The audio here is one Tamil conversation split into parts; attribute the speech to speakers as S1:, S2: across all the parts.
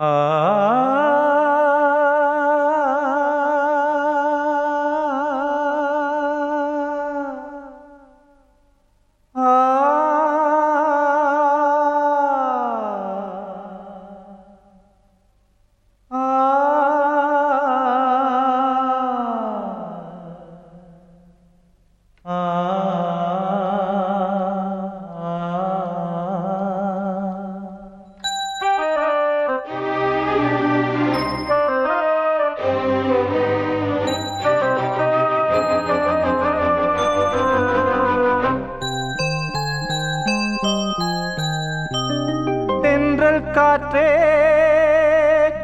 S1: Ah. காற்றே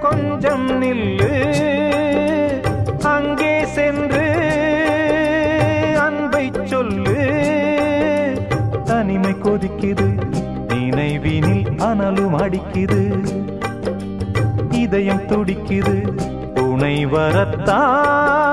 S1: கொஞ்சம் நில்லு. அங்கே சென்று அன்பை சொல்லு. தனிமை கொதிக்குது நினைவினில் அனலும் அடிக்குது. இதயம் துடிக்குது துணை வரத்தான்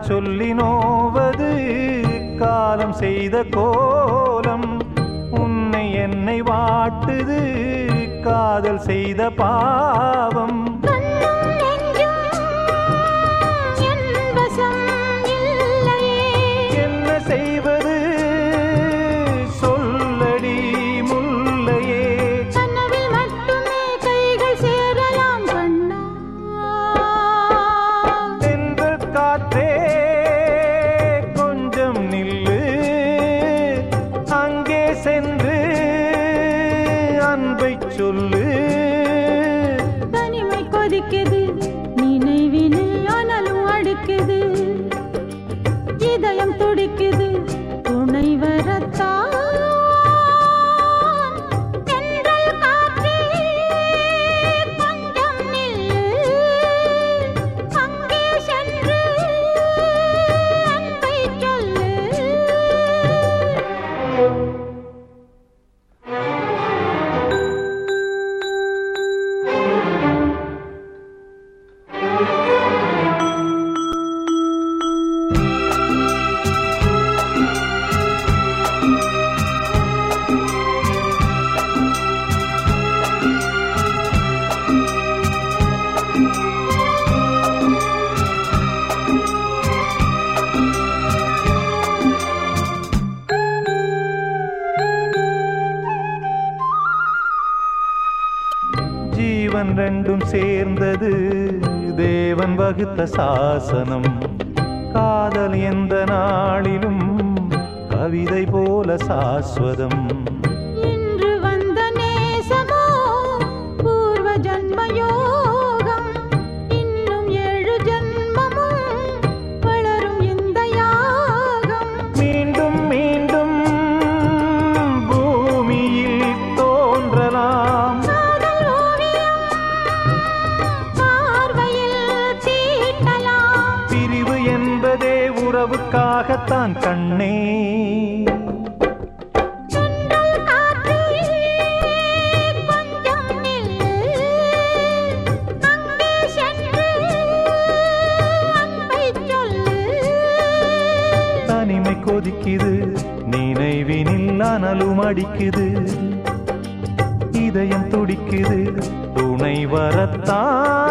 S1: சொல்லி நோவது காலம் செய்த கோலம். உன்னை என்னை வாட்டுது காதல் செய்த பாவம். ஜீவன் ரெண்டும் சேர்ந்தது. தேவன் வகுத்த சாசனம். காதல் எந்த நாளிலும் கவிதை போல சாஸ்வதம்.
S2: அன்பை சொல்லு.
S1: தனிமை கொதிக்குது நினைவினில் அனலும் அடிக்குது. இதயம் துடிக்குது துணை வரத்தான்